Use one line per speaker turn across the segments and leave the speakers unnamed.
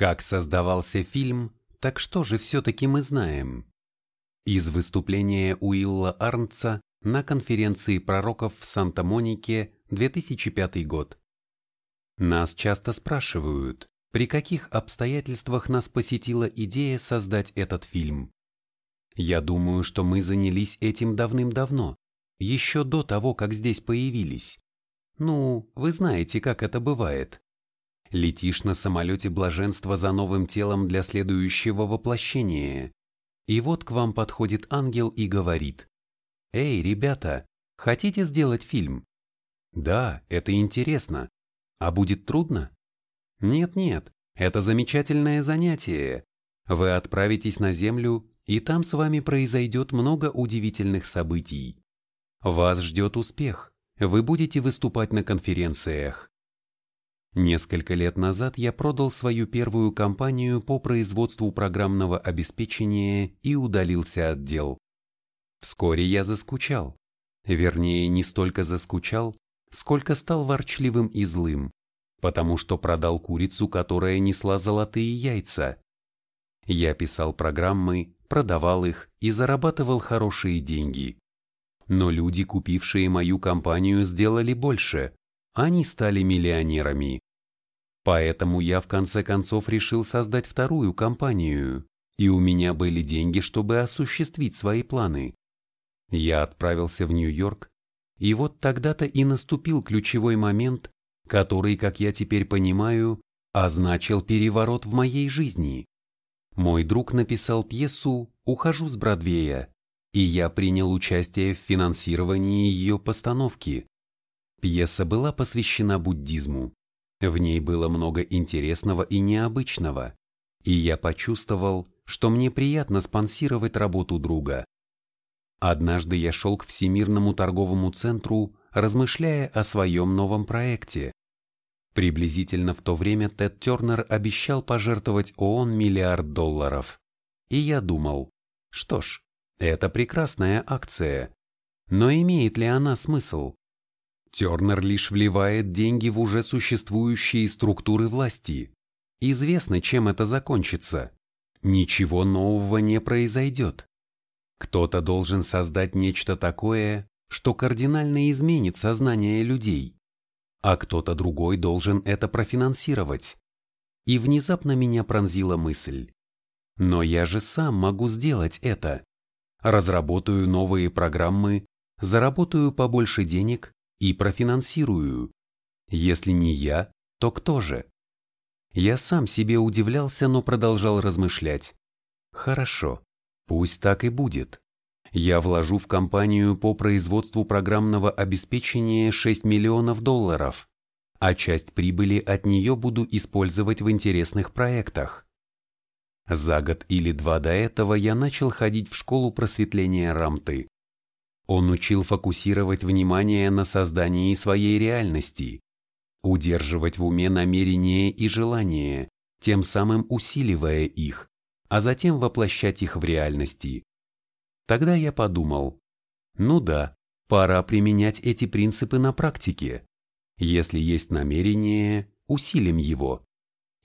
Как создавался фильм, так что же все-таки мы знаем? Из выступления Уилла Арнца на конференции пророков в Санта-Монике 2005 год. Нас часто спрашивают, при каких обстоятельствах нас посетила идея создать этот фильм. Я думаю, что мы занялись этим давным-давно, еще до того, как здесь появились. Ну, вы знаете, как это бывает. Летишь на самолете блаженства за новым телом для следующего воплощения. И вот к вам подходит ангел и говорит. «Эй, ребята, хотите сделать фильм?» «Да, это интересно. А будет трудно?» «Нет-нет, это замечательное занятие. Вы отправитесь на Землю, и там с вами произойдет много удивительных событий. Вас ждет успех. Вы будете выступать на конференциях. Несколько лет назад я продал свою первую компанию по производству программного обеспечения и удалился от дел. Вскоре я заскучал. Вернее, не столько заскучал, сколько стал ворчливым и злым, потому что продал курицу, которая несла золотые яйца. Я писал программы, продавал их и зарабатывал хорошие деньги. Но люди, купившие мою компанию, сделали больше, они стали миллионерами. Поэтому я в конце концов решил создать вторую компанию, и у меня были деньги, чтобы осуществить свои планы. Я отправился в Нью-Йорк, и вот тогда-то и наступил ключевой момент, который, как я теперь понимаю, означил переворот в моей жизни. Мой друг написал пьесу «Ухожу с Бродвея», и я принял участие в финансировании ее постановки. Пьеса была посвящена буддизму. В ней было много интересного и необычного, и я почувствовал, что мне приятно спонсировать работу друга. Однажды я шел к Всемирному торговому центру, размышляя о своем новом проекте. Приблизительно в то время Тед Тернер обещал пожертвовать ООН миллиард долларов. И я думал, что ж, это прекрасная акция. Но имеет ли она смысл? Тернер лишь вливает деньги в уже существующие структуры власти. Известно, чем это закончится. Ничего нового не произойдет. Кто-то должен создать нечто такое, что кардинально изменит сознание людей, а кто-то другой должен это профинансировать. И внезапно меня пронзила мысль. Но я же сам могу сделать это. Разработаю новые программы, заработаю побольше денег и профинансирую. Если не я, то кто же? Я сам себе удивлялся, но продолжал размышлять. Хорошо, пусть так и будет. Я вложу в компанию по производству программного обеспечения 6 миллионов долларов, а часть прибыли от нее буду использовать в интересных проектах. За год или два до этого я начал ходить в школу просветления Рамты. Он учил фокусировать внимание на создании своей реальности, удерживать в уме намерения и желания, тем самым усиливая их, а затем воплощать их в реальности. Тогда я подумал, ну да, пора применять эти принципы на практике. Если есть намерение, усилим его.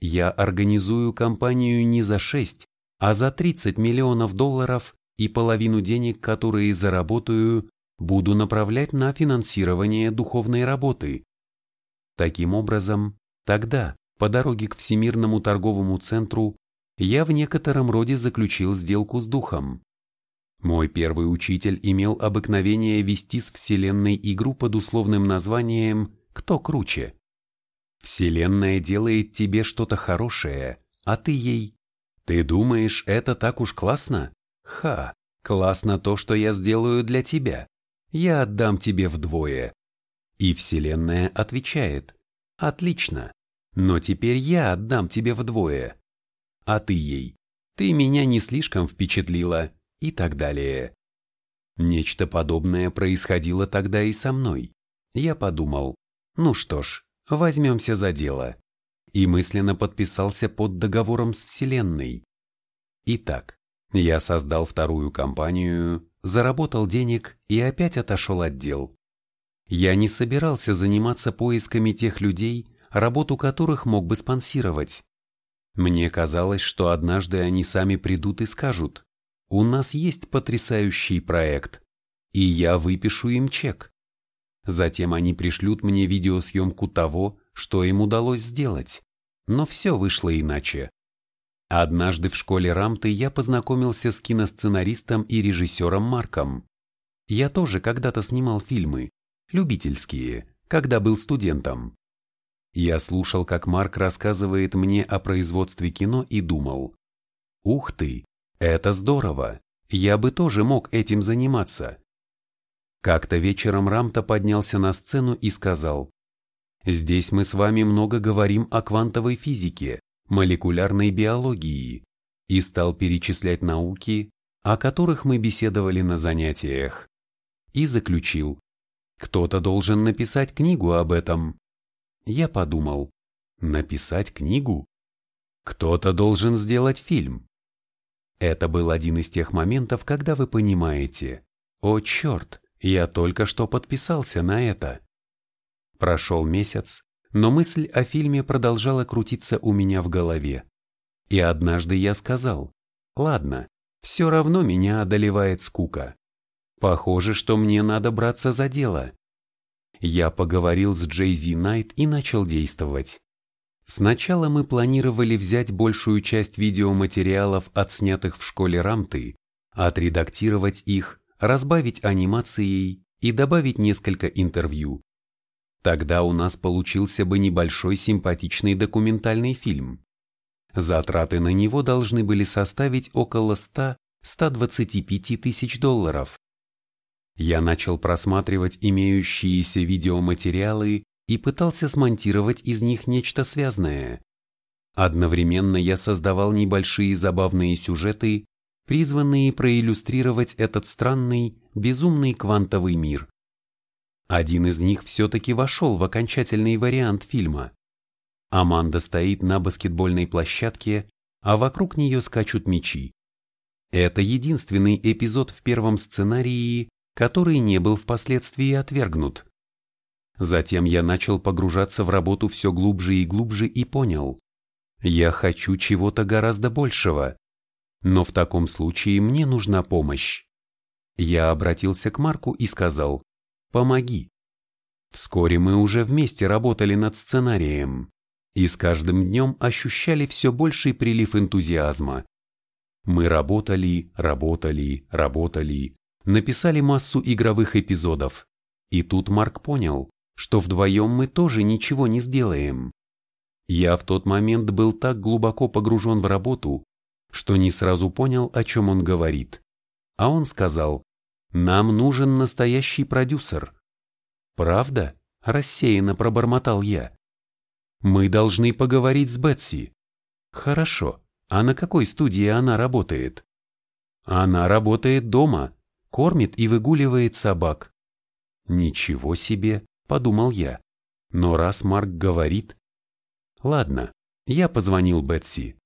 Я организую компанию не за 6, а за 30 миллионов долларов и половину денег, которые заработаю, буду направлять на финансирование духовной работы. Таким образом, тогда, по дороге к Всемирному торговому центру, я в некотором роде заключил сделку с духом. Мой первый учитель имел обыкновение вести с Вселенной игру под условным названием «Кто круче?». Вселенная делает тебе что-то хорошее, а ты ей. Ты думаешь, это так уж классно? Ха, классно то, что я сделаю для тебя. Я отдам тебе вдвое. И Вселенная отвечает. Отлично, но теперь я отдам тебе вдвое. А ты ей. Ты меня не слишком впечатлила и так далее. Нечто подобное происходило тогда и со мной. Я подумал, ну что ж, возьмемся за дело. И мысленно подписался под договором с Вселенной. Итак, я создал вторую компанию, заработал денег и опять отошел от дел. Я не собирался заниматься поисками тех людей, работу которых мог бы спонсировать. Мне казалось, что однажды они сами придут и скажут, у нас есть потрясающий проект, и я выпишу им чек. Затем они пришлют мне видеосъемку того, что им удалось сделать. Но все вышло иначе. Однажды в школе Рамты я познакомился с киносценаристом и режиссером Марком. Я тоже когда-то снимал фильмы, любительские, когда был студентом. Я слушал, как Марк рассказывает мне о производстве кино и думал, «Ух ты, это здорово, я бы тоже мог этим заниматься». Как-то вечером Рамта поднялся на сцену и сказал, «Здесь мы с вами много говорим о квантовой физике, молекулярной биологии и стал перечислять науки, о которых мы беседовали на занятиях. И заключил, кто-то должен написать книгу об этом. Я подумал, написать книгу? Кто-то должен сделать фильм. Это был один из тех моментов, когда вы понимаете, о черт, я только что подписался на это. Прошел месяц, но мысль о фильме продолжала крутиться у меня в голове. И однажды я сказал, ладно, все равно меня одолевает скука. Похоже, что мне надо браться за дело. Я поговорил с Джейзи Найт и начал действовать. Сначала мы планировали взять большую часть видеоматериалов, отснятых в школе Рамты, отредактировать их, разбавить анимацией и добавить несколько интервью. Тогда у нас получился бы небольшой симпатичный документальный фильм. Затраты на него должны были составить около 100-125 тысяч долларов. Я начал просматривать имеющиеся видеоматериалы и пытался смонтировать из них нечто связанное. Одновременно я создавал небольшие забавные сюжеты, призванные проиллюстрировать этот странный, безумный квантовый мир. Один из них все-таки вошел в окончательный вариант фильма. Аманда стоит на баскетбольной площадке, а вокруг нее скачут мячи. Это единственный эпизод в первом сценарии, который не был впоследствии отвергнут. Затем я начал погружаться в работу все глубже и глубже и понял, я хочу чего-то гораздо большего, но в таком случае мне нужна помощь. Я обратился к Марку и сказал, Помоги. Вскоре мы уже вместе работали над сценарием и с каждым днем ощущали все больший прилив энтузиазма. Мы работали, работали, работали, написали массу игровых эпизодов. И тут Марк понял, что вдвоем мы тоже ничего не сделаем. Я в тот момент был так глубоко погружен в работу, что не сразу понял, о чем он говорит. А он сказал, нам нужен настоящий продюсер. Правда? Рассеянно пробормотал я. Мы должны поговорить с Бетси. Хорошо. А на какой студии она работает? Она работает дома, кормит и выгуливает собак. Ничего себе, подумал я. Но раз Марк говорит... Ладно, я позвонил Бетси.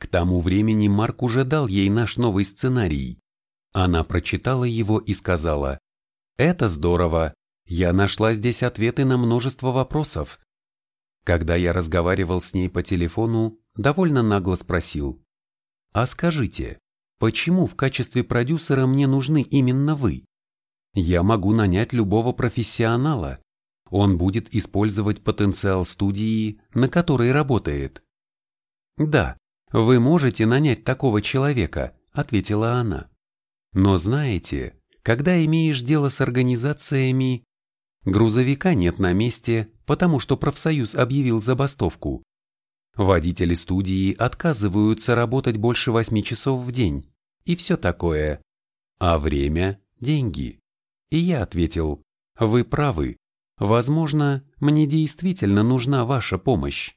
К тому времени Марк уже дал ей наш новый сценарий. Она прочитала его и сказала, «Это здорово, я нашла здесь ответы на множество вопросов». Когда я разговаривал с ней по телефону, довольно нагло спросил, «А скажите, почему в качестве продюсера мне нужны именно вы? Я могу нанять любого профессионала, он будет использовать потенциал студии, на которой работает». «Да, вы можете нанять такого человека», — ответила она. Но знаете, когда имеешь дело с организациями, грузовика нет на месте, потому что профсоюз объявил забастовку. Водители студии отказываются работать больше восьми часов в день и все такое. А время – деньги. И я ответил, вы правы, возможно, мне действительно нужна ваша помощь.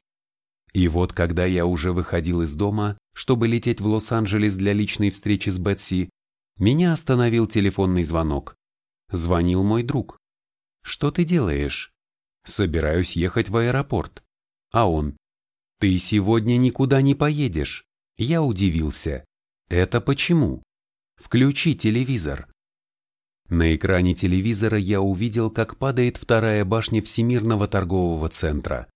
И вот когда я уже выходил из дома, чтобы лететь в Лос-Анджелес для личной встречи с Бетси, меня остановил телефонный звонок. Звонил мой друг. «Что ты делаешь?» «Собираюсь ехать в аэропорт». А он. «Ты сегодня никуда не поедешь». Я удивился. «Это почему?» «Включи телевизор». На экране телевизора я увидел, как падает вторая башня Всемирного торгового центра.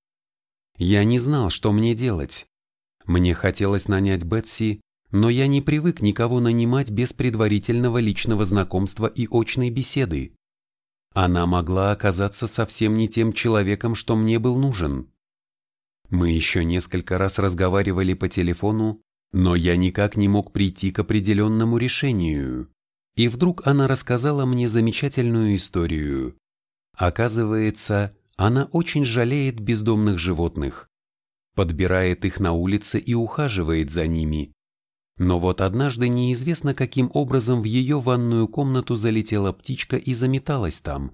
Я не знал, что мне делать. Мне хотелось нанять Бетси, но я не привык никого нанимать без предварительного личного знакомства и очной беседы. Она могла оказаться совсем не тем человеком, что мне был нужен. Мы еще несколько раз разговаривали по телефону, но я никак не мог прийти к определенному решению. И вдруг она рассказала мне замечательную историю. Оказывается, она очень жалеет бездомных животных, подбирает их на улице и ухаживает за ними. Но вот однажды неизвестно каким образом в ее ванную комнату залетела птичка и заметалась там.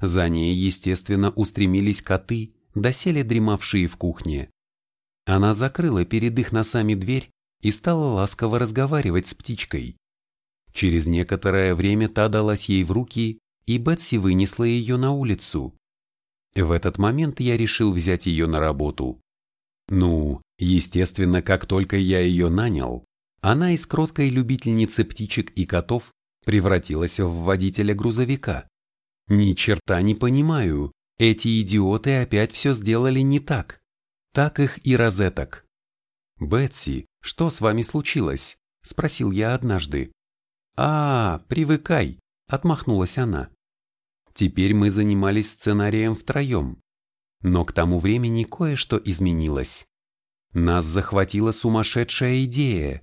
За ней, естественно, устремились коты, доселе дремавшие в кухне. Она закрыла перед их носами дверь и стала ласково разговаривать с птичкой. Через некоторое время та далась ей в руки, и Бетси вынесла ее на улицу. В этот момент я решил взять ее на работу. Ну, естественно, как только я ее нанял, она из кроткой любительницы птичек и котов превратилась в водителя грузовика. Ни черта не понимаю, эти идиоты опять все сделали не так. Так их и розеток. «Бетси, что с вами случилось?» – спросил я однажды. «А, привыкай», – отмахнулась она. Теперь мы занимались сценарием втроем. Но к тому времени кое-что изменилось. Нас захватила сумасшедшая идея.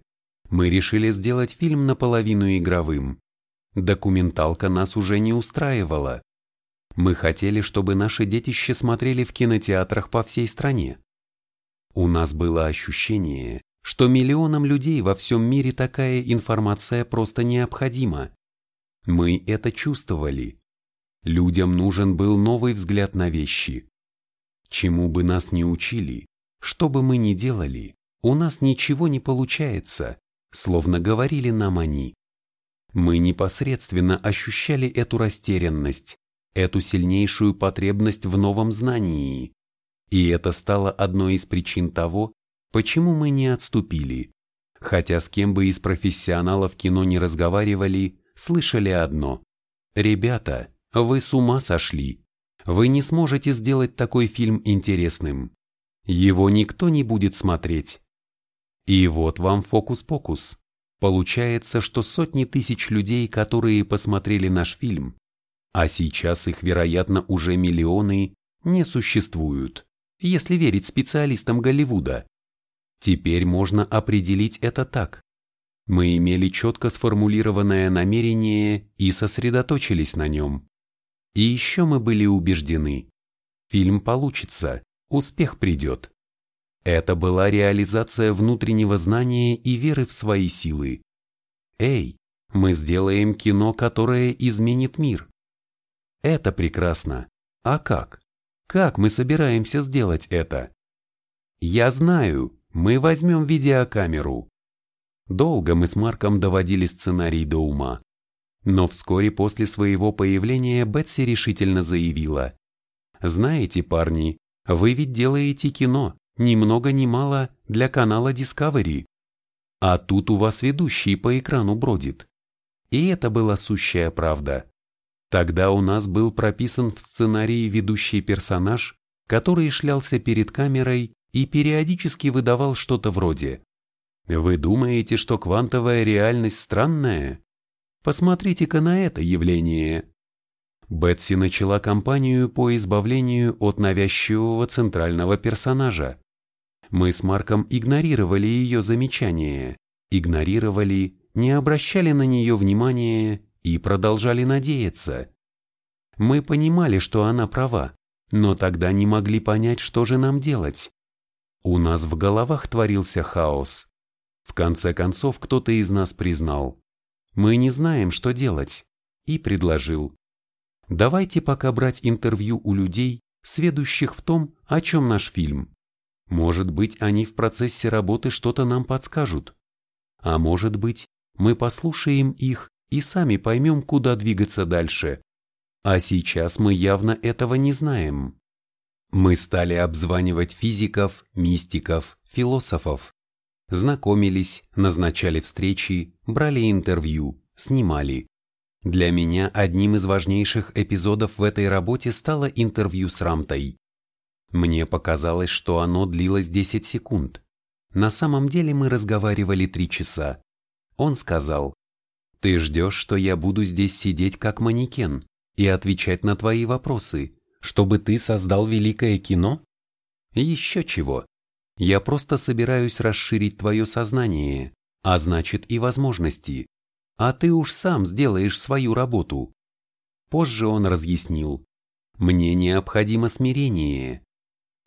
Мы решили сделать фильм наполовину игровым. Документалка нас уже не устраивала. Мы хотели, чтобы наши детище смотрели в кинотеатрах по всей стране. У нас было ощущение, что миллионам людей во всем мире такая информация просто необходима. Мы это чувствовали. Людям нужен был новый взгляд на вещи. Чему бы нас ни учили, что бы мы ни делали, у нас ничего не получается, словно говорили нам они. Мы непосредственно ощущали эту растерянность, эту сильнейшую потребность в новом знании. И это стало одной из причин того, почему мы не отступили. Хотя с кем бы из профессионалов кино не разговаривали, слышали одно. «Ребята, вы с ума сошли. Вы не сможете сделать такой фильм интересным. Его никто не будет смотреть». И вот вам фокус-покус. Получается, что сотни тысяч людей, которые посмотрели наш фильм, а сейчас их, вероятно, уже миллионы, не существуют, если верить специалистам Голливуда. Теперь можно определить это так. Мы имели четко сформулированное намерение и сосредоточились на нем. И еще мы были убеждены. Фильм получится, успех придет. Это была реализация внутреннего знания и веры в свои силы. Эй, мы сделаем кино, которое изменит мир. Это прекрасно. А как? Как мы собираемся сделать это? Я знаю, мы возьмем видеокамеру. Долго мы с Марком доводили сценарий до ума. Но вскоре после своего появления Бетси решительно заявила. «Знаете, парни, вы ведь делаете кино, ни много ни мало, для канала Discovery. А тут у вас ведущий по экрану бродит». И это была сущая правда. Тогда у нас был прописан в сценарии ведущий персонаж, который шлялся перед камерой и периодически выдавал что-то вроде «Вы думаете, что квантовая реальность странная? Посмотрите-ка на это явление». Бетси начала кампанию по избавлению от навязчивого центрального персонажа. Мы с Марком игнорировали ее замечания, игнорировали, не обращали на нее внимания и продолжали надеяться. Мы понимали, что она права, но тогда не могли понять, что же нам делать. У нас в головах творился хаос. В конце концов, кто-то из нас признал. Мы не знаем, что делать, и предложил. Давайте пока брать интервью у людей, сведущих в том, о чем наш фильм. Может быть, они в процессе работы что-то нам подскажут. А может быть, мы послушаем их и сами поймем, куда двигаться дальше. А сейчас мы явно этого не знаем. Мы стали обзванивать физиков, мистиков, философов. Знакомились, назначали встречи, брали интервью, снимали. Для меня одним из важнейших эпизодов в этой работе стало интервью с Рамтой. Мне показалось, что оно длилось 10 секунд. На самом деле мы разговаривали три часа. Он сказал, «Ты ждешь, что я буду здесь сидеть как манекен и отвечать на твои вопросы, чтобы ты создал великое кино? Еще чего. Я просто собираюсь расширить твое сознание, а значит и возможности. А ты уж сам сделаешь свою работу». Позже он разъяснил, «Мне необходимо смирение.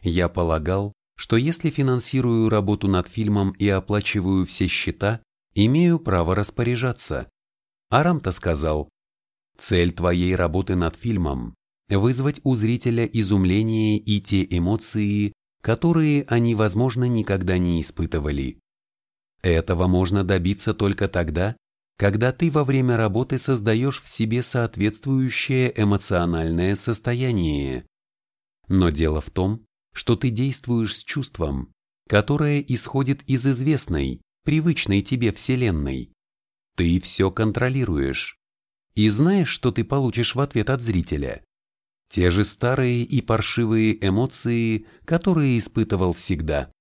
Я полагал, что если финансирую работу над фильмом и оплачиваю все счета, имею право распоряжаться. Арамта сказал, цель твоей работы над фильмом – вызвать у зрителя изумление и те эмоции, которые они, возможно, никогда не испытывали. Этого можно добиться только тогда, когда ты во время работы создаешь в себе соответствующее эмоциональное состояние. Но дело в том, что ты действуешь с чувством, которое исходит из известной, привычной тебе Вселенной. Ты все контролируешь. И знаешь, что ты получишь в ответ от зрителя? Те же старые и паршивые эмоции, которые испытывал всегда.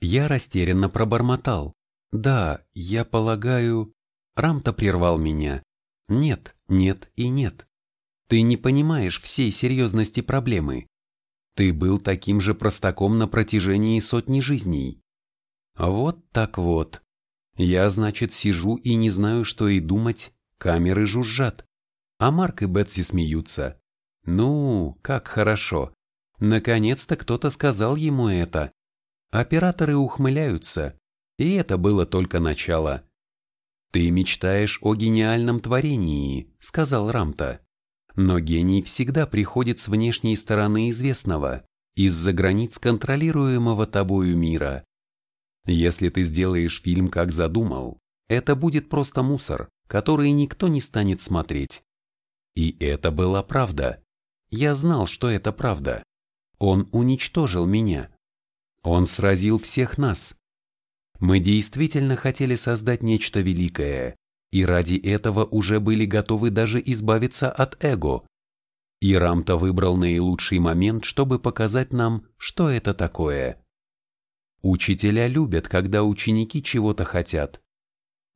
Я растерянно пробормотал. Да, я полагаю... Рамта прервал меня. Нет, нет и нет. Ты не понимаешь всей серьезности проблемы. Ты был таким же простаком на протяжении сотни жизней. Вот так вот. Я, значит, сижу и не знаю, что и думать, камеры жужжат. А Марк и Бетси смеются. Ну, как хорошо. Наконец-то кто-то сказал ему это. Операторы ухмыляются. И это было только начало. «Ты мечтаешь о гениальном творении», — сказал Рамта. Но гений всегда приходит с внешней стороны известного, из-за границ контролируемого тобою мира. Если ты сделаешь фильм как задумал, это будет просто мусор, который никто не станет смотреть. И это была правда. Я знал, что это правда. Он уничтожил меня. Он сразил всех нас. Мы действительно хотели создать нечто великое, и ради этого уже были готовы даже избавиться от эго. И Рамта выбрал наилучший момент, чтобы показать нам, что это такое. Учителя любят, когда ученики чего-то хотят.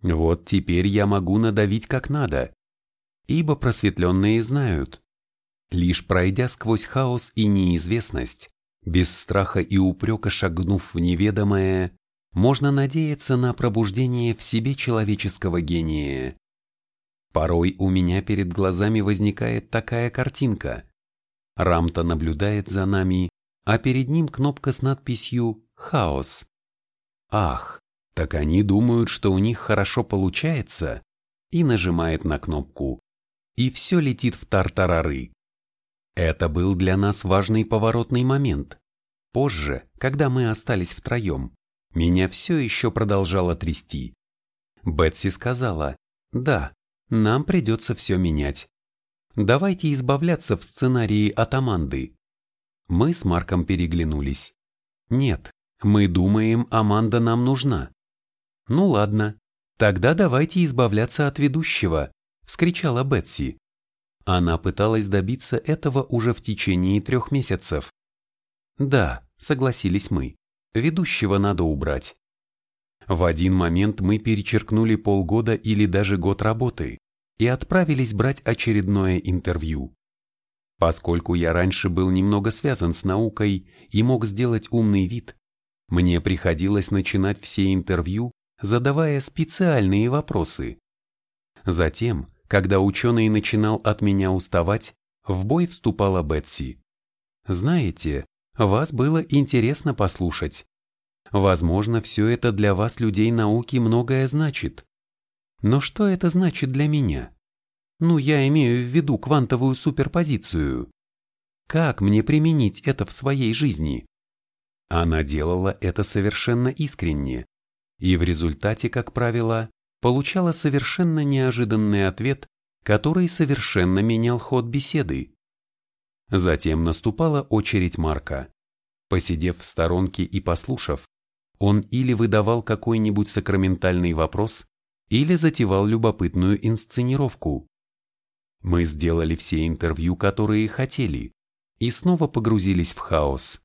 Вот теперь я могу надавить как надо. Ибо просветленные знают. Лишь пройдя сквозь хаос и неизвестность, без страха и упрека шагнув в неведомое, можно надеяться на пробуждение в себе человеческого гения. Порой у меня перед глазами возникает такая картинка. Рамта наблюдает за нами, а перед ним кнопка с надписью «Хаос». Ах, так они думают, что у них хорошо получается, и нажимает на кнопку. И все летит в тартарары. Это был для нас важный поворотный момент. Позже, когда мы остались втроем, меня все еще продолжало трясти. Бетси сказала, да, нам придется все менять. Давайте избавляться в сценарии от Аманды. Мы с Марком переглянулись. Нет, мы думаем, Аманда нам нужна. Ну ладно, тогда давайте избавляться от ведущего, вскричала Бетси. Она пыталась добиться этого уже в течение трех месяцев. Да, согласились мы. Ведущего надо убрать. В один момент мы перечеркнули полгода или даже год работы и отправились брать очередное интервью. Поскольку я раньше был немного связан с наукой и мог сделать умный вид, мне приходилось начинать все интервью, задавая специальные вопросы. Затем, когда ученый начинал от меня уставать, в бой вступала Бетси. Знаете, вас было интересно послушать. Возможно, все это для вас, людей науки, многое значит. Но что это значит для меня? Ну, я имею в виду квантовую суперпозицию. Как мне применить это в своей жизни? Она делала это совершенно искренне, и в результате, как правило, получала совершенно неожиданный ответ, который совершенно менял ход беседы. Затем наступала очередь Марка. Посидев в сторонке и послушав, он или выдавал какой-нибудь сакраментальный вопрос, или затевал любопытную инсценировку. Мы сделали все интервью, которые хотели, и снова погрузились в хаос.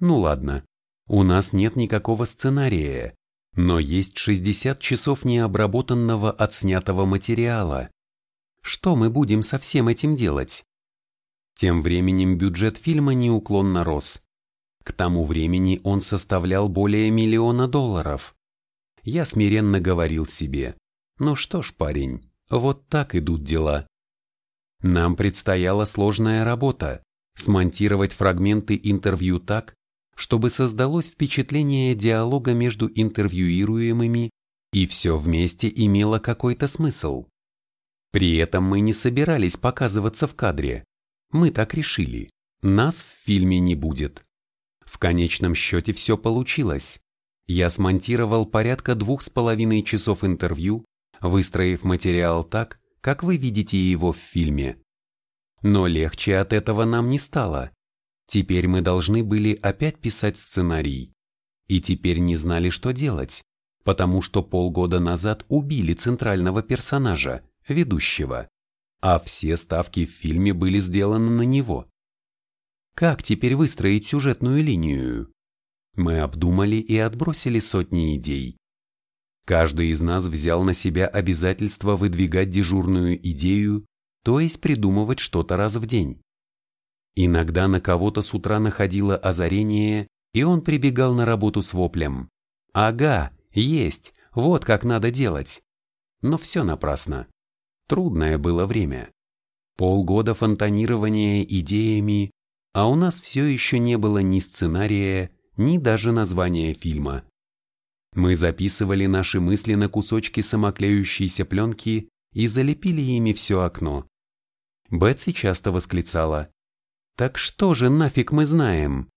Ну ладно, У нас нет никакого сценария, но есть 60 часов необработанного отснятого материала. Что мы будем со всем этим делать? Тем временем бюджет фильма неуклонно рос. К тому времени он составлял более миллиона долларов. Я смиренно говорил себе, ну что ж, парень, вот так идут дела. Нам предстояла сложная работа – смонтировать фрагменты интервью так, чтобы создалось впечатление диалога между интервьюируемыми и все вместе имело какой-то смысл. При этом мы не собирались показываться в кадре. Мы так решили. Нас в фильме не будет. В конечном счете все получилось. Я смонтировал порядка двух с половиной часов интервью, выстроив материал так, как вы видите его в фильме. Но легче от этого нам не стало. Теперь мы должны были опять писать сценарий. И теперь не знали, что делать, потому что полгода назад убили центрального персонажа, ведущего, а все ставки в фильме были сделаны на него. Как теперь выстроить сюжетную линию? Мы обдумали и отбросили сотни идей. Каждый из нас взял на себя обязательство выдвигать дежурную идею, то есть придумывать что-то раз в день. Иногда на кого-то с утра находило озарение, и он прибегал на работу с воплем. «Ага, есть, вот как надо делать». Но все напрасно. Трудное было время. Полгода фонтанирования идеями, а у нас все еще не было ни сценария, ни даже названия фильма. Мы записывали наши мысли на кусочки самоклеющейся пленки и залепили ими все окно. Бетси часто восклицала так что же нафиг мы знаем?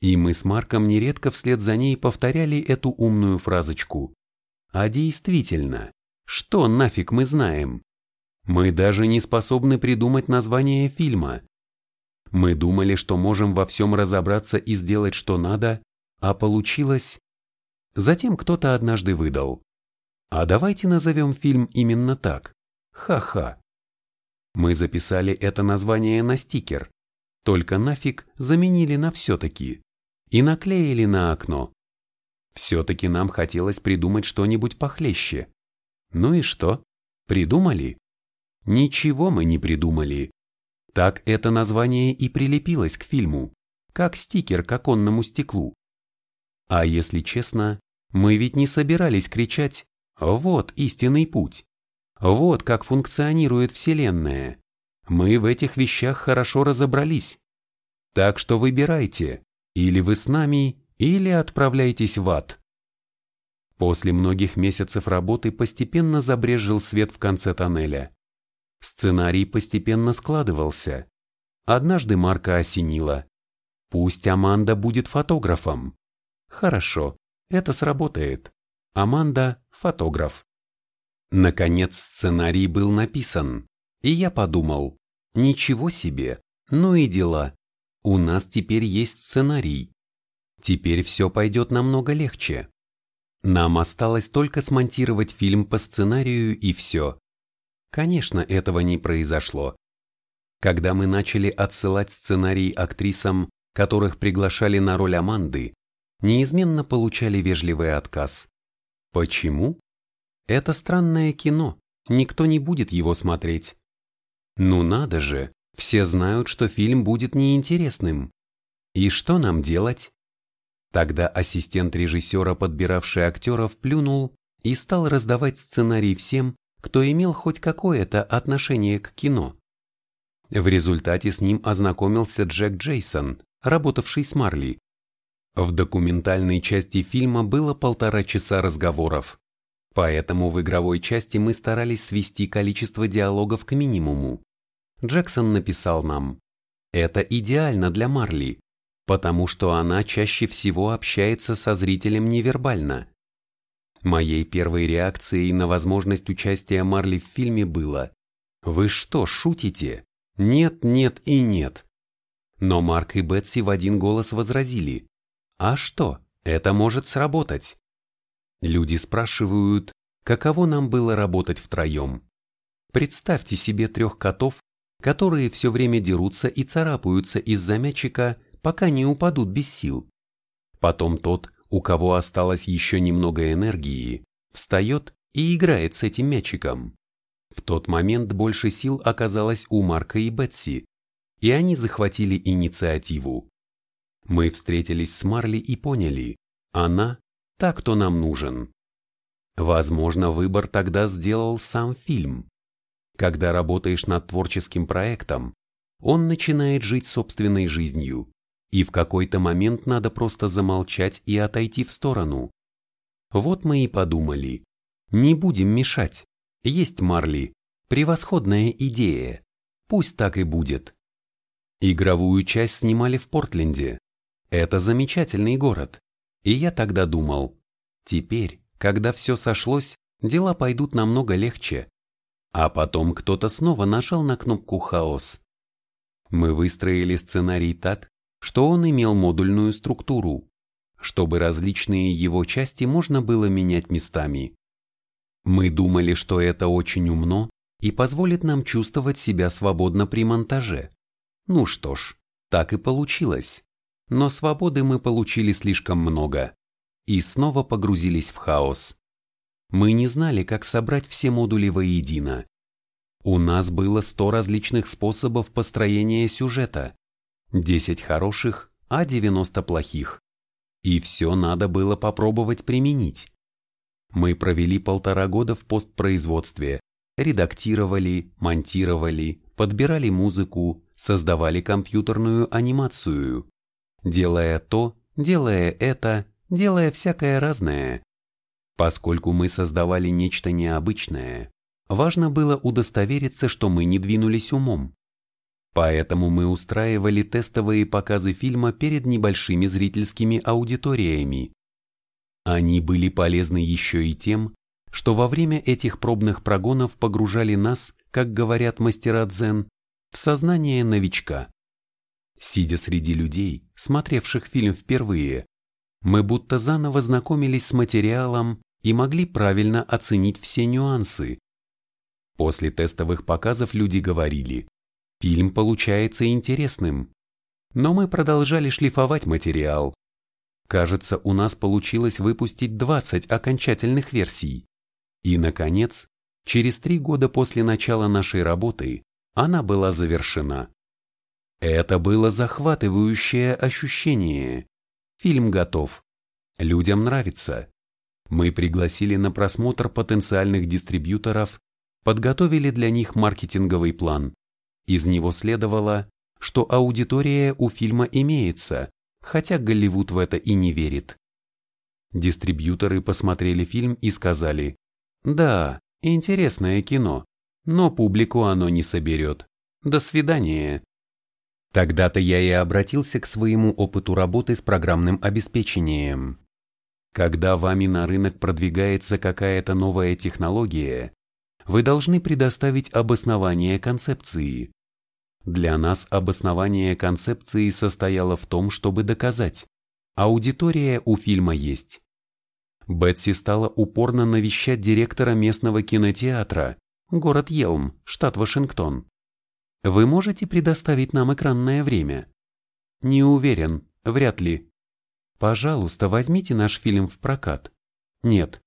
И мы с Марком нередко вслед за ней повторяли эту умную фразочку. А действительно, что нафиг мы знаем? Мы даже не способны придумать название фильма. Мы думали, что можем во всем разобраться и сделать, что надо, а получилось... Затем кто-то однажды выдал. А давайте назовем фильм именно так. Ха-ха. Мы записали это название на стикер, только нафиг заменили на все-таки и наклеили на окно. Все-таки нам хотелось придумать что-нибудь похлеще. Ну и что? Придумали? Ничего мы не придумали. Так это название и прилепилось к фильму, как стикер к оконному стеклу. А если честно, мы ведь не собирались кричать «Вот истинный путь! Вот как функционирует Вселенная!» Мы в этих вещах хорошо разобрались. Так что выбирайте, или вы с нами, или отправляйтесь в ад. После многих месяцев работы постепенно забрежил свет в конце тоннеля. Сценарий постепенно складывался. Однажды Марка осенила. Пусть Аманда будет фотографом. Хорошо, это сработает. Аманда – фотограф. Наконец сценарий был написан, и я подумал, Ничего себе, ну и дела. У нас теперь есть сценарий. Теперь все пойдет намного легче. Нам осталось только смонтировать фильм по сценарию и все. Конечно, этого не произошло. Когда мы начали отсылать сценарий актрисам, которых приглашали на роль Аманды, неизменно получали вежливый отказ. Почему? Это странное кино, никто не будет его смотреть. Ну надо же, все знают, что фильм будет неинтересным. И что нам делать? Тогда ассистент режиссера, подбиравший актеров, плюнул и стал раздавать сценарий всем, кто имел хоть какое-то отношение к кино. В результате с ним ознакомился Джек Джейсон, работавший с Марли. В документальной части фильма было полтора часа разговоров, поэтому в игровой части мы старались свести количество диалогов к минимуму. Джексон написал нам, «Это идеально для Марли, потому что она чаще всего общается со зрителем невербально». Моей первой реакцией на возможность участия Марли в фильме было «Вы что, шутите? Нет, нет и нет». Но Марк и Бетси в один голос возразили «А что, это может сработать?» Люди спрашивают, каково нам было работать втроем. Представьте себе трех котов, которые все время дерутся и царапаются из-за мячика, пока не упадут без сил. Потом тот, у кого осталось еще немного энергии, встает и играет с этим мячиком. В тот момент больше сил оказалось у Марка и Бетси, и они захватили инициативу. Мы встретились с Марли и поняли, она – та, кто нам нужен. Возможно, выбор тогда сделал сам фильм. Когда работаешь над творческим проектом, он начинает жить собственной жизнью, и в какой-то момент надо просто замолчать и отойти в сторону. Вот мы и подумали, не будем мешать, есть Марли, превосходная идея, пусть так и будет. Игровую часть снимали в Портленде, это замечательный город, и я тогда думал, теперь, когда все сошлось, дела пойдут намного легче. А потом кто-то снова нажал на кнопку «Хаос». Мы выстроили сценарий так, что он имел модульную структуру, чтобы различные его части можно было менять местами. Мы думали, что это очень умно и позволит нам чувствовать себя свободно при монтаже. Ну что ж, так и получилось. Но свободы мы получили слишком много и снова погрузились в хаос. Мы не знали, как собрать все модули воедино. У нас было 100 различных способов построения сюжета, 10 хороших, а 90 плохих. И все надо было попробовать применить. Мы провели полтора года в постпроизводстве, редактировали, монтировали, подбирали музыку, создавали компьютерную анимацию. Делая то, делая это, делая всякое разное. Поскольку мы создавали нечто необычное, важно было удостовериться, что мы не двинулись умом. Поэтому мы устраивали тестовые показы фильма перед небольшими зрительскими аудиториями. Они были полезны еще и тем, что во время этих пробных прогонов погружали нас, как говорят мастера дзен, в сознание новичка. Сидя среди людей, смотревших фильм впервые, мы будто заново знакомились с материалом и могли правильно оценить все нюансы. После тестовых показов люди говорили, фильм получается интересным. Но мы продолжали шлифовать материал. Кажется, у нас получилось выпустить 20 окончательных версий. И, наконец, через три года после начала нашей работы она была завершена. Это было захватывающее ощущение. Фильм готов. Людям нравится. Мы пригласили на просмотр потенциальных дистрибьюторов, подготовили для них маркетинговый план. Из него следовало, что аудитория у фильма имеется, хотя Голливуд в это и не верит. Дистрибьюторы посмотрели фильм и сказали, «Да, интересное кино, но публику оно не соберет. До свидания». Тогда-то я и обратился к своему опыту работы с программным обеспечением. Когда вами на рынок продвигается какая-то новая технология, вы должны предоставить обоснование концепции. Для нас обоснование концепции состояло в том, чтобы доказать, аудитория у фильма есть. Бетси стала упорно навещать директора местного кинотеатра, город Елм, штат Вашингтон. Вы можете предоставить нам экранное время? Не уверен, вряд ли. Пожалуйста, возьмите наш фильм в прокат. Нет.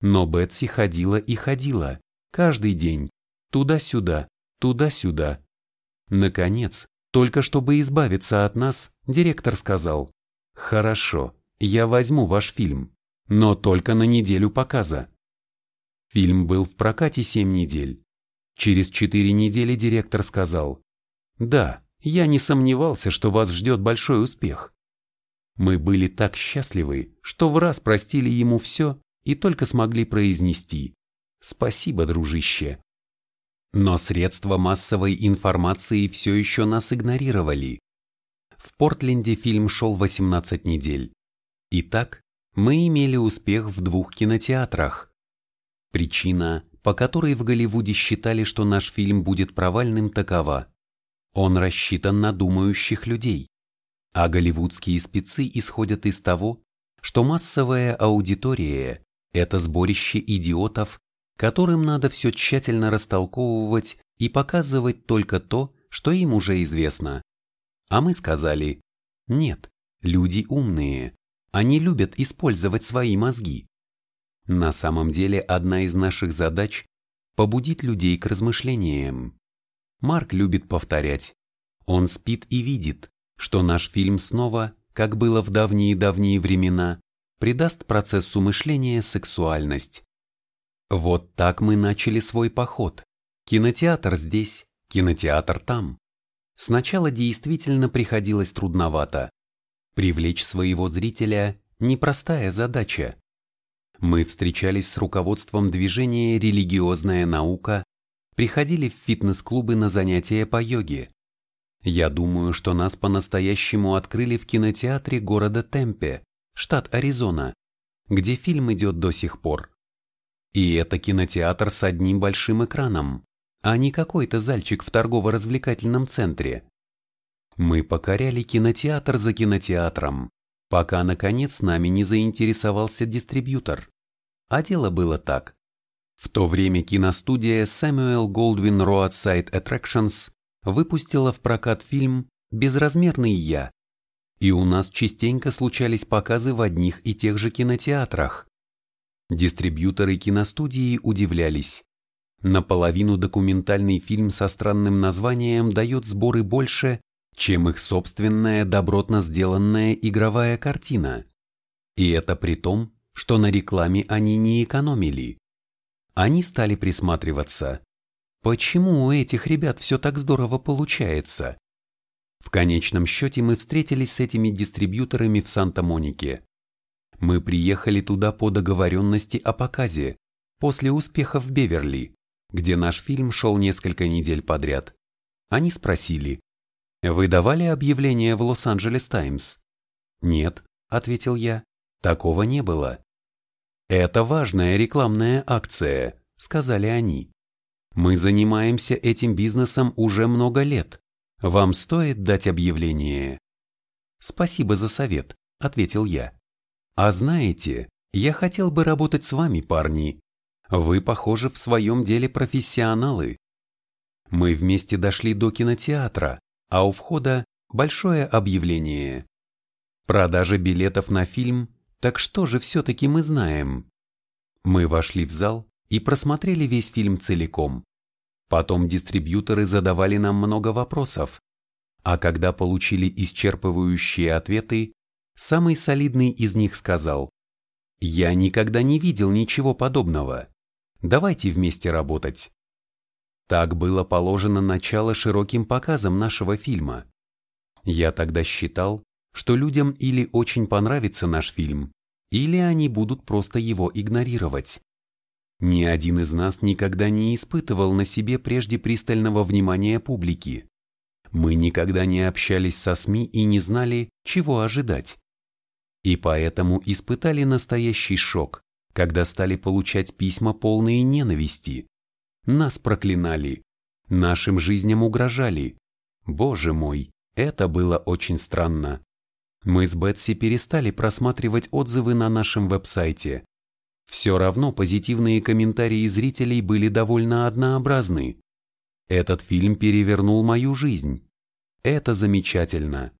Но Бетси ходила и ходила, каждый день, туда-сюда, туда-сюда. Наконец, только чтобы избавиться от нас, директор сказал, «Хорошо, я возьму ваш фильм, но только на неделю показа». Фильм был в прокате семь недель. Через четыре недели директор сказал, «Да, я не сомневался, что вас ждет большой успех». Мы были так счастливы, что в раз простили ему все и только смогли произнести «Спасибо, дружище». Но средства массовой информации все еще нас игнорировали. В Портленде фильм шел 18 недель. Итак, мы имели успех в двух кинотеатрах. Причина по которой в Голливуде считали, что наш фильм будет провальным, такова. Он рассчитан на думающих людей. А голливудские спецы исходят из того, что массовая аудитория – это сборище идиотов, которым надо все тщательно растолковывать и показывать только то, что им уже известно. А мы сказали, нет, люди умные, Они любят использовать свои мозги. На самом деле одна из наших задач – побудить людей к размышлениям. Марк любит повторять. Он спит и видит, что наш фильм снова, как было в давние-давние времена, придаст процессу мышления сексуальность. Вот так мы начали свой поход. Кинотеатр здесь, кинотеатр там. Сначала действительно приходилось трудновато. Привлечь своего зрителя – непростая задача. Мы встречались с руководством движения «Религиозная наука», приходили в фитнес-клубы на занятия по йоге. Я думаю, что нас по-настоящему открыли в кинотеатре города Темпе, штат Аризона, где фильм идет до сих пор. И это кинотеатр с одним большим экраном, а не какой-то зальчик в торгово-развлекательном центре. Мы покоряли кинотеатр за кинотеатром, пока наконец нами не заинтересовался дистрибьютор. А дело было так. В то время киностудия Samuel Goldwyn Roadside Attractions выпустила в прокат фильм «Безразмерный я», и у нас частенько случались показы в одних и тех же кинотеатрах. Дистрибьюторы киностудии удивлялись. Наполовину документальный фильм со странным названием дает сборы больше, чем их собственная добротно сделанная игровая картина. И это при том, что на рекламе они не экономили. Они стали присматриваться. Почему у этих ребят все так здорово получается? В конечном счете мы встретились с этими дистрибьюторами в Санта-Монике. Мы приехали туда по договоренности о показе, после успеха в Беверли, где наш фильм шел несколько недель подряд. Они спросили, «Вы давали объявление в Лос-Анджелес Таймс?» «Нет», — ответил я, — «такого не было». «Это важная рекламная акция», — сказали они. «Мы занимаемся этим бизнесом уже много лет. Вам стоит дать объявление?» «Спасибо за совет», — ответил я. А знаете, я хотел бы работать с вами, парни. Вы, похоже, в своем деле профессионалы. Мы вместе дошли до кинотеатра, а у входа большое объявление. Продажа билетов на фильм, так что же все-таки мы знаем? Мы вошли в зал и просмотрели весь фильм целиком. Потом дистрибьюторы задавали нам много вопросов, а когда получили исчерпывающие ответы, Самый солидный из них сказал, «Я никогда не видел ничего подобного. Давайте вместе работать». Так было положено начало широким показам нашего фильма. Я тогда считал, что людям или очень понравится наш фильм, или они будут просто его игнорировать. Ни один из нас никогда не испытывал на себе прежде пристального внимания публики. Мы никогда не общались со СМИ и не знали, чего ожидать. И поэтому испытали настоящий шок, когда стали получать письма полные ненависти. Нас проклинали, нашим жизням угрожали. Боже мой, это было очень странно. Мы с Бетси перестали просматривать отзывы на нашем веб-сайте. Все равно позитивные комментарии зрителей были довольно однообразны. Этот фильм перевернул мою жизнь. Это замечательно.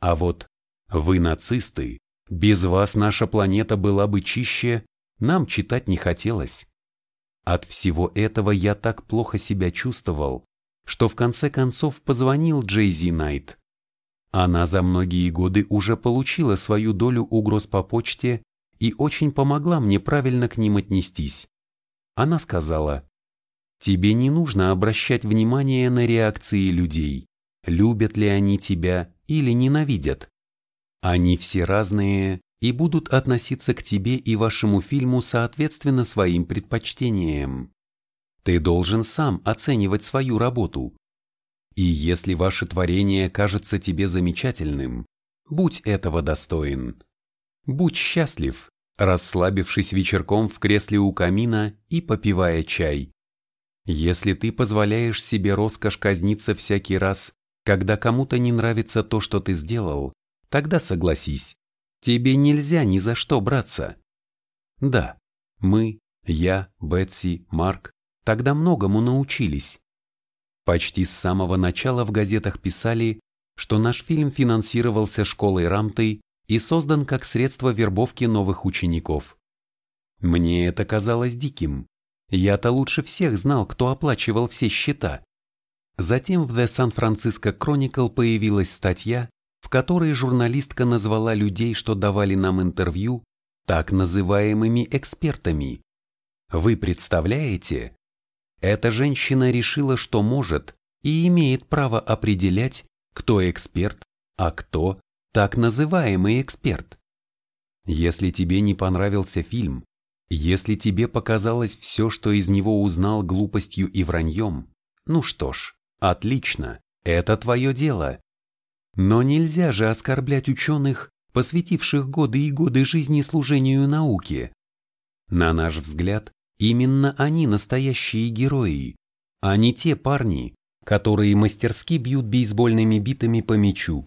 А вот вы нацисты, без вас наша планета была бы чище, нам читать не хотелось. От всего этого я так плохо себя чувствовал, что в конце концов позвонил Джейзи Найт. Она за многие годы уже получила свою долю угроз по почте и очень помогла мне правильно к ним отнестись. Она сказала, «Тебе не нужно обращать внимание на реакции людей, любят ли они тебя или ненавидят. Они все разные и будут относиться к тебе и вашему фильму соответственно своим предпочтениям. Ты должен сам оценивать свою работу. И если ваше творение кажется тебе замечательным, будь этого достоин. Будь счастлив, расслабившись вечерком в кресле у камина и попивая чай. Если ты позволяешь себе роскошь казниться всякий раз, когда кому-то не нравится то, что ты сделал, Тогда согласись, тебе нельзя ни за что браться. Да, мы, я, Бетси, Марк, тогда многому научились. Почти с самого начала в газетах писали, что наш фильм финансировался школой Рамтой и создан как средство вербовки новых учеников. Мне это казалось диким. Я-то лучше всех знал, кто оплачивал все счета. Затем в The San Francisco Chronicle появилась статья, в которой журналистка назвала людей, что давали нам интервью, так называемыми экспертами. Вы представляете? Эта женщина решила, что может и имеет право определять, кто эксперт, а кто так называемый эксперт. Если тебе не понравился фильм, если тебе показалось все, что из него узнал глупостью и враньем, ну что ж, отлично, это твое дело. Но нельзя же оскорблять ученых, посвятивших годы и годы жизни служению науке. На наш взгляд, именно они настоящие герои, а не те парни, которые мастерски бьют бейсбольными битами по мячу.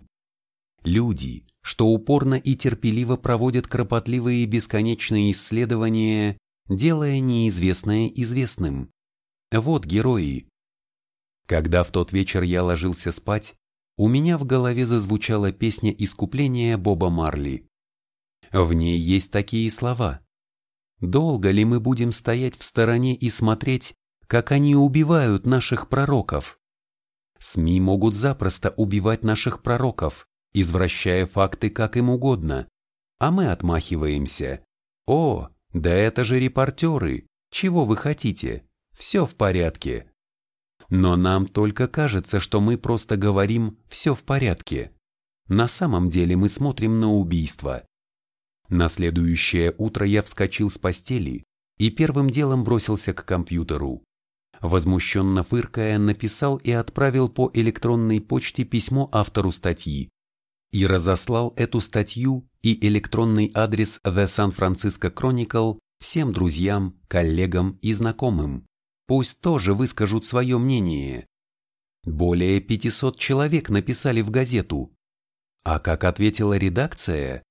Люди, что упорно и терпеливо проводят кропотливые бесконечные исследования, делая неизвестное известным. Вот герои. Когда в тот вечер я ложился спать, у меня в голове зазвучала песня искупления Боба Марли. В ней есть такие слова. «Долго ли мы будем стоять в стороне и смотреть, как они убивают наших пророков?» СМИ могут запросто убивать наших пророков, извращая факты как им угодно, а мы отмахиваемся. О, да это же репортеры, чего вы хотите? Все в порядке. Но нам только кажется, что мы просто говорим «все в порядке». На самом деле мы смотрим на убийство. На следующее утро я вскочил с постели и первым делом бросился к компьютеру. Возмущенно фыркая, написал и отправил по электронной почте письмо автору статьи и разослал эту статью и электронный адрес The San Francisco Chronicle всем друзьям, коллегам и знакомым. Пусть тоже выскажут свое мнение. Более 500 человек написали в газету. А как ответила редакция?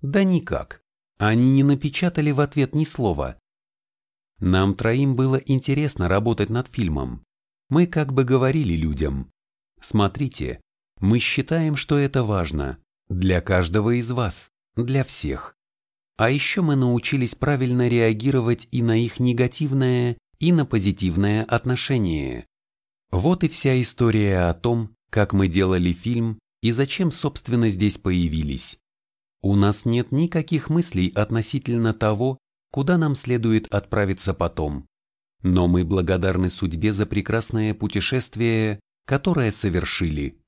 Да никак. Они не напечатали в ответ ни слова. Нам троим было интересно работать над фильмом. Мы как бы говорили людям. Смотрите, мы считаем, что это важно. Для каждого из вас. Для всех. А еще мы научились правильно реагировать и на их негативное, и на позитивное отношение. Вот и вся история о том, как мы делали фильм и зачем, собственно, здесь появились. У нас нет никаких мыслей относительно того, куда нам следует отправиться потом. Но мы благодарны судьбе за прекрасное путешествие, которое совершили.